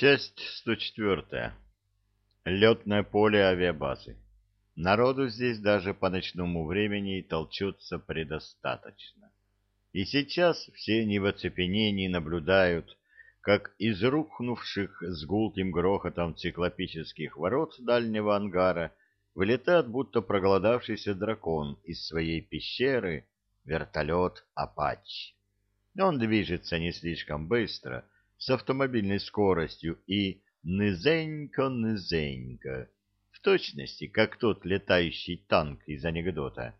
Часть 104. Летное поле авиабазы. Народу здесь даже по ночному времени толчется предостаточно. И сейчас все не в оцепенении наблюдают, как из рухнувших с гулким грохотом циклопических ворот дальнего ангара вылетает будто проголодавшийся дракон из своей пещеры вертолет «Апач». Он движется не слишком быстро, с автомобильной скоростью и низенько-низенько, в точности, как тот летающий танк из анекдота.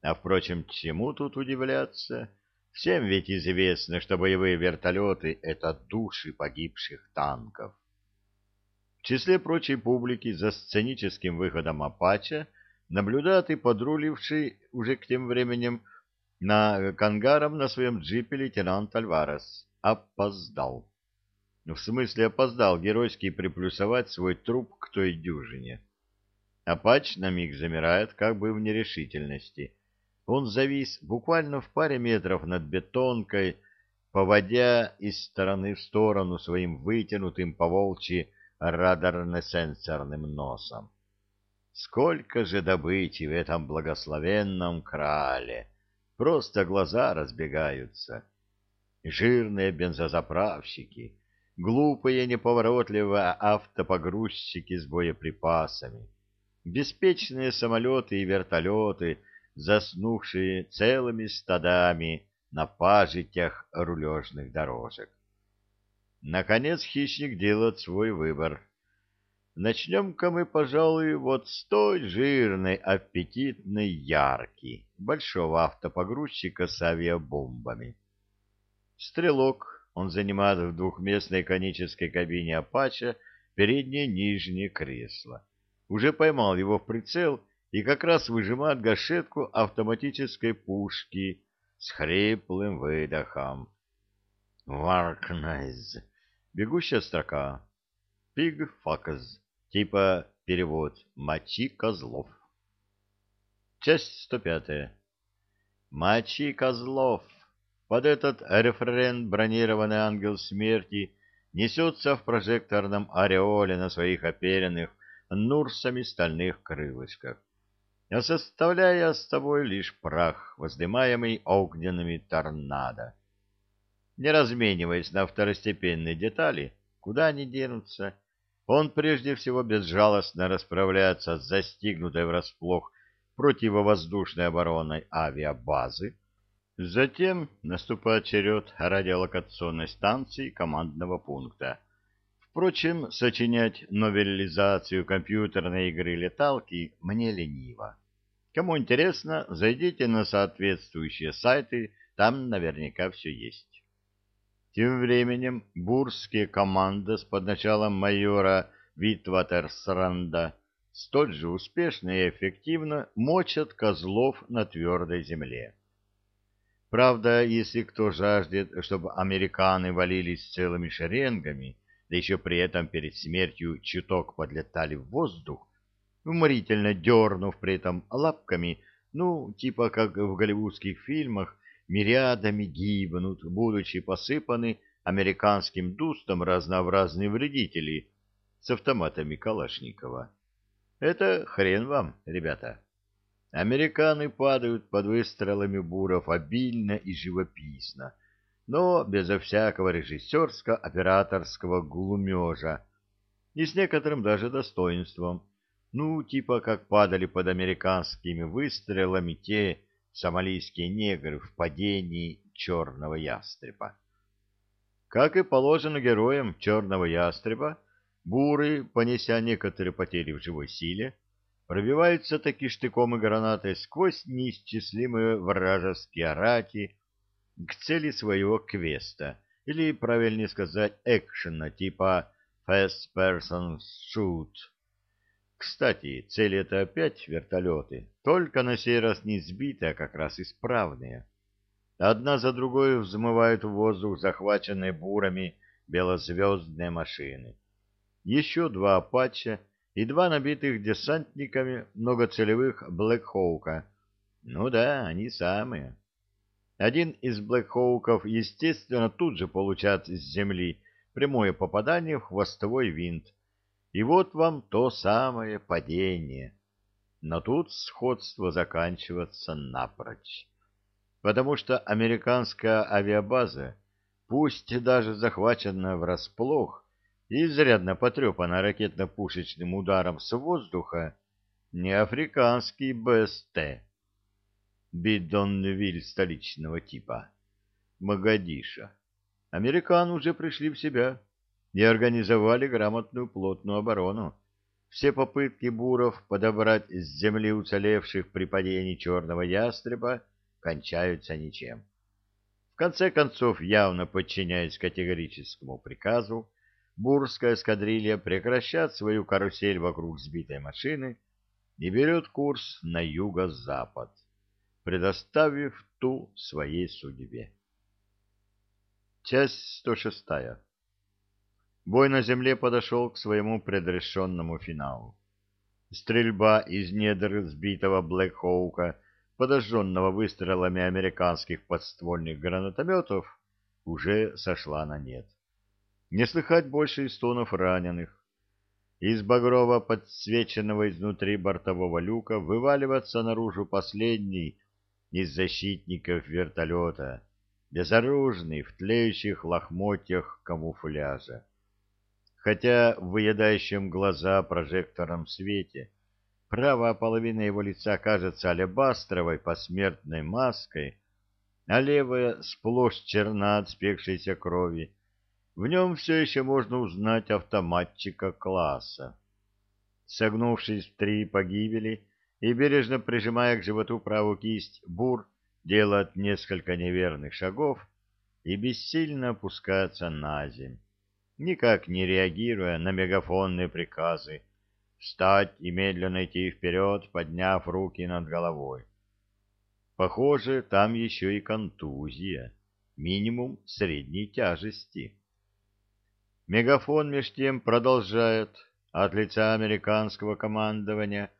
А, впрочем, чему тут удивляться? Всем ведь известно, что боевые вертолеты — это души погибших танков. В числе прочей публики за сценическим выходом «Апача» наблюдает и подруливший уже к тем временем на кангаром на своем джипе лейтенант Альварес опоздал. Ну, в смысле опоздал геройски приплюсовать свой труп к той дюжине. Апач на миг замирает, как бы в нерешительности. Он завис буквально в паре метров над бетонкой, поводя из стороны в сторону своим вытянутым по волчьи радарно-сенсорным носом. Сколько же добычи в этом благословенном крале! Просто глаза разбегаются жирные бензозаправщики, глупые неповоротливые автопогрузчики с боеприпасами, беспечные самолеты и вертолеты, заснувшие целыми стадами на пажитях рулежных дорожек. Наконец хищник делает свой выбор. Начнем-ка мы, пожалуй, вот с той жирной, аппетитной ярки, большого автопогрузчика с авиабомбами. Стрелок, он занимает в двухместной конической кабине «Апача» переднее нижнее кресло. Уже поймал его в прицел и как раз выжимает гашетку автоматической пушки с хриплым выдохом. Варкнайз. Бегущая строка. Пиг факаз. Типа перевод «Мочи козлов». Часть 105. «Мочи козлов». Под этот рефрен бронированный ангел смерти несется в прожекторном ореоле на своих оперенных нурсами стальных крылышках, составляя с собой лишь прах, воздымаемый огненными торнадо. Не размениваясь на второстепенные детали, куда они денутся, он прежде всего безжалостно расправляется с застигнутой врасплох противовоздушной обороной авиабазы, Затем наступает черед радиолокационной станции командного пункта. Впрочем, сочинять новеллизацию компьютерной игры «Леталки» мне лениво. Кому интересно, зайдите на соответствующие сайты, там наверняка все есть. Тем временем бурские команды с под началом майора Витватерсранда столь же успешно и эффективно мочат козлов на твердой земле. Правда, если кто жаждет, чтобы американы валились целыми шеренгами, да еще при этом перед смертью чуток подлетали в воздух, уморительно дернув при этом лапками, ну, типа как в голливудских фильмах, мириадами гибнут, будучи посыпаны американским дустом разнообразные вредители с автоматами Калашникова. Это хрен вам, ребята. Американы падают под выстрелами буров обильно и живописно, но безо всякого режиссерско-операторского глумежа и с некоторым даже достоинством, ну, типа как падали под американскими выстрелами те сомалийские негры в падении черного ястреба. Как и положено героям черного ястреба, буры, понеся некоторые потери в живой силе, пробиваются таки штыком и гранатой сквозь неисчислимые вражеские раки к цели своего квеста, или, правильнее сказать, экшена типа First Person Shoot. Кстати, цели это опять вертолеты, только на сей раз не сбитые, а как раз исправные. Одна за другой взмывают в воздух захваченные бурами белозвездные машины. Еще два «Апача» и два набитых десантниками многоцелевых Блэкхоука. Ну да, они самые. Один из Блэкхоуков, естественно, тут же получает с земли прямое попадание в хвостовой винт. И вот вам то самое падение. Но тут сходство заканчивается напрочь. Потому что американская авиабаза, пусть даже захваченная врасплох изрядно потрепана ракетно-пушечным ударом с воздуха, не африканский БСТ, бидонвиль столичного типа, Магадиша. Американ уже пришли в себя и организовали грамотную плотную оборону. Все попытки буров подобрать с земли уцелевших при падении черного ястреба кончаются ничем. В конце концов, явно подчиняясь категорическому приказу, бурская эскадрилья прекращает свою карусель вокруг сбитой машины и берет курс на юго-запад, предоставив ту своей судьбе. Часть 106. Бой на земле подошел к своему предрешенному финалу. Стрельба из недр сбитого Блэк-Хоука, подожженного выстрелами американских подствольных гранатометов, уже сошла на нет. Не слыхать больше и стонов раненых. Из багрово подсвеченного изнутри бортового люка вываливается наружу последний из защитников вертолета, безоружный в тлеющих лохмотьях камуфляжа. Хотя в выедающем глаза прожектором свете правая половина его лица кажется алебастровой посмертной маской, а левая сплошь черна от спекшейся крови, в нем все еще можно узнать автоматчика класса. Согнувшись в три погибели и бережно прижимая к животу правую кисть, Бур делает несколько неверных шагов и бессильно опускается на земь, никак не реагируя на мегафонные приказы встать и медленно идти вперед, подняв руки над головой. Похоже, там еще и контузия, минимум средней тяжести. Мегафон меж тем продолжает от лица американского командования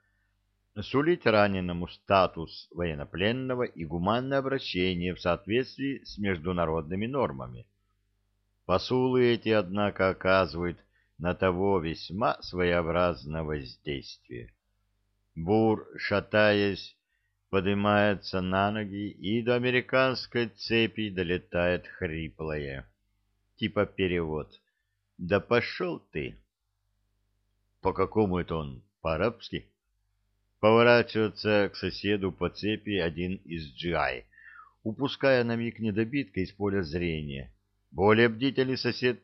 сулить раненому статус военнопленного и гуманное обращение в соответствии с международными нормами. Посулы эти, однако, оказывают на того весьма своеобразное воздействие. Бур, шатаясь, поднимается на ноги, и до американской цепи долетает хриплое, типа перевод — да пошел ты! По какому это он? По-арабски? Поворачивается к соседу по цепи один из джиай, упуская на миг недобитка из поля зрения. Более бдительный сосед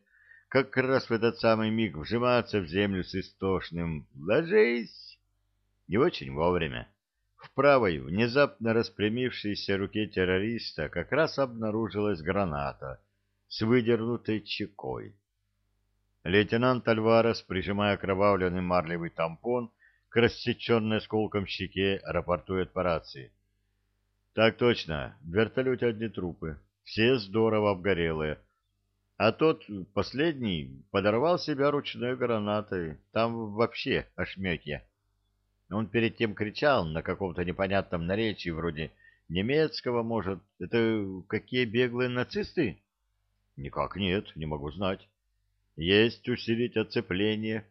как раз в этот самый миг вжимается в землю с истошным «Ложись!» И очень вовремя. В правой, внезапно распрямившейся руке террориста как раз обнаружилась граната с выдернутой чекой. Лейтенант Альварес, прижимая окровавленный марлевый тампон к рассеченной осколком щеке, рапортует по рации. Так точно, в вертолете одни трупы, все здорово обгорелые. А тот, последний, подорвал себя ручной гранатой, там вообще ошметья. Он перед тем кричал на каком-то непонятном наречии, вроде немецкого, может. Это какие беглые нацисты? Никак нет, не могу знать есть усилить оцепление,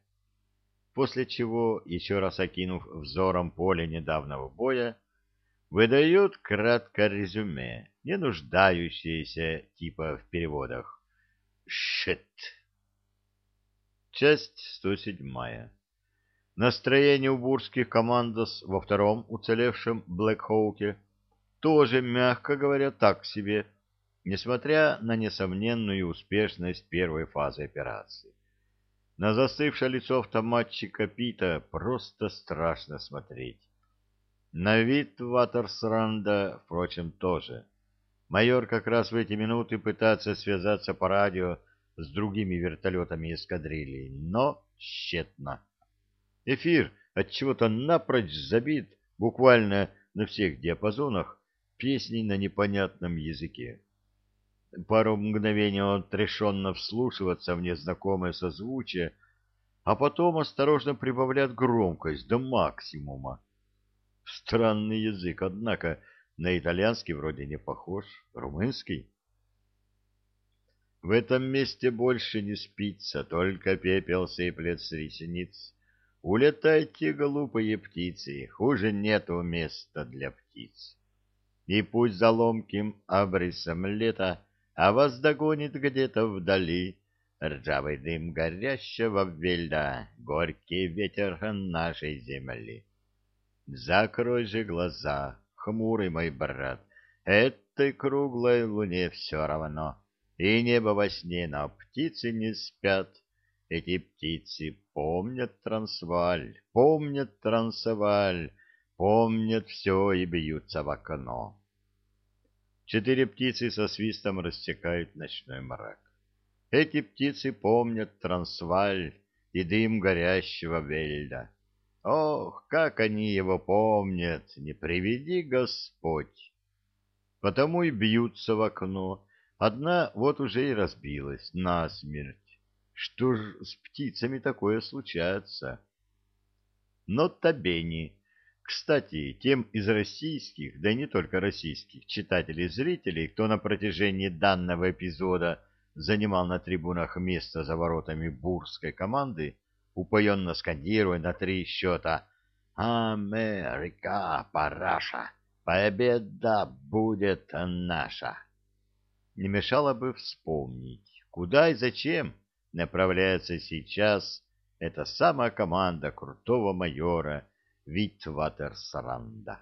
после чего, еще раз окинув взором поле недавнего боя, выдают краткое резюме, не нуждающееся типа в переводах. Шит. Часть 107. Настроение у бурских командос во втором уцелевшем Блэкхоуке тоже, мягко говоря, так себе, несмотря на несомненную успешность первой фазы операции. На застывшее лицо автоматчика Пита просто страшно смотреть. На вид Ватерсранда, впрочем, тоже. Майор как раз в эти минуты пытается связаться по радио с другими вертолетами эскадрильи, но тщетно. Эфир от чего то напрочь забит буквально на всех диапазонах песней на непонятном языке. Пару мгновений он отрешенно вслушиваться в незнакомое созвучие, а потом осторожно прибавляет громкость до максимума. Странный язык, однако, на итальянский вроде не похож. Румынский? В этом месте больше не спится, только пепел сыплет с ресниц. Улетайте, глупые птицы, хуже нету места для птиц. И пусть за ломким обрисом лета, а вас догонит где-то вдали ржавый дым горящего вельда, горький ветер нашей земли. Закрой же глаза, хмурый мой брат, этой круглой луне все равно, и небо во сне, но птицы не спят. Эти птицы помнят Трансваль, помнят Трансваль, помнят все и бьются в окно. Четыре птицы со свистом рассекают ночной мрак. Эти птицы помнят Трансваль и дым горящего вельда. Ох, как они его помнят, не приведи Господь! Потому и бьются в окно. Одна вот уже и разбилась насмерть. Что ж с птицами такое случается? Но табени. Кстати, тем из российских, да и не только российских, читателей зрителей, кто на протяжении данного эпизода занимал на трибунах место за воротами бурской команды, упоенно скандируя на три счета «Америка, параша! Победа будет наша!» Не мешало бы вспомнить, куда и зачем направляется сейчас эта самая команда крутого майора Витватерсранда.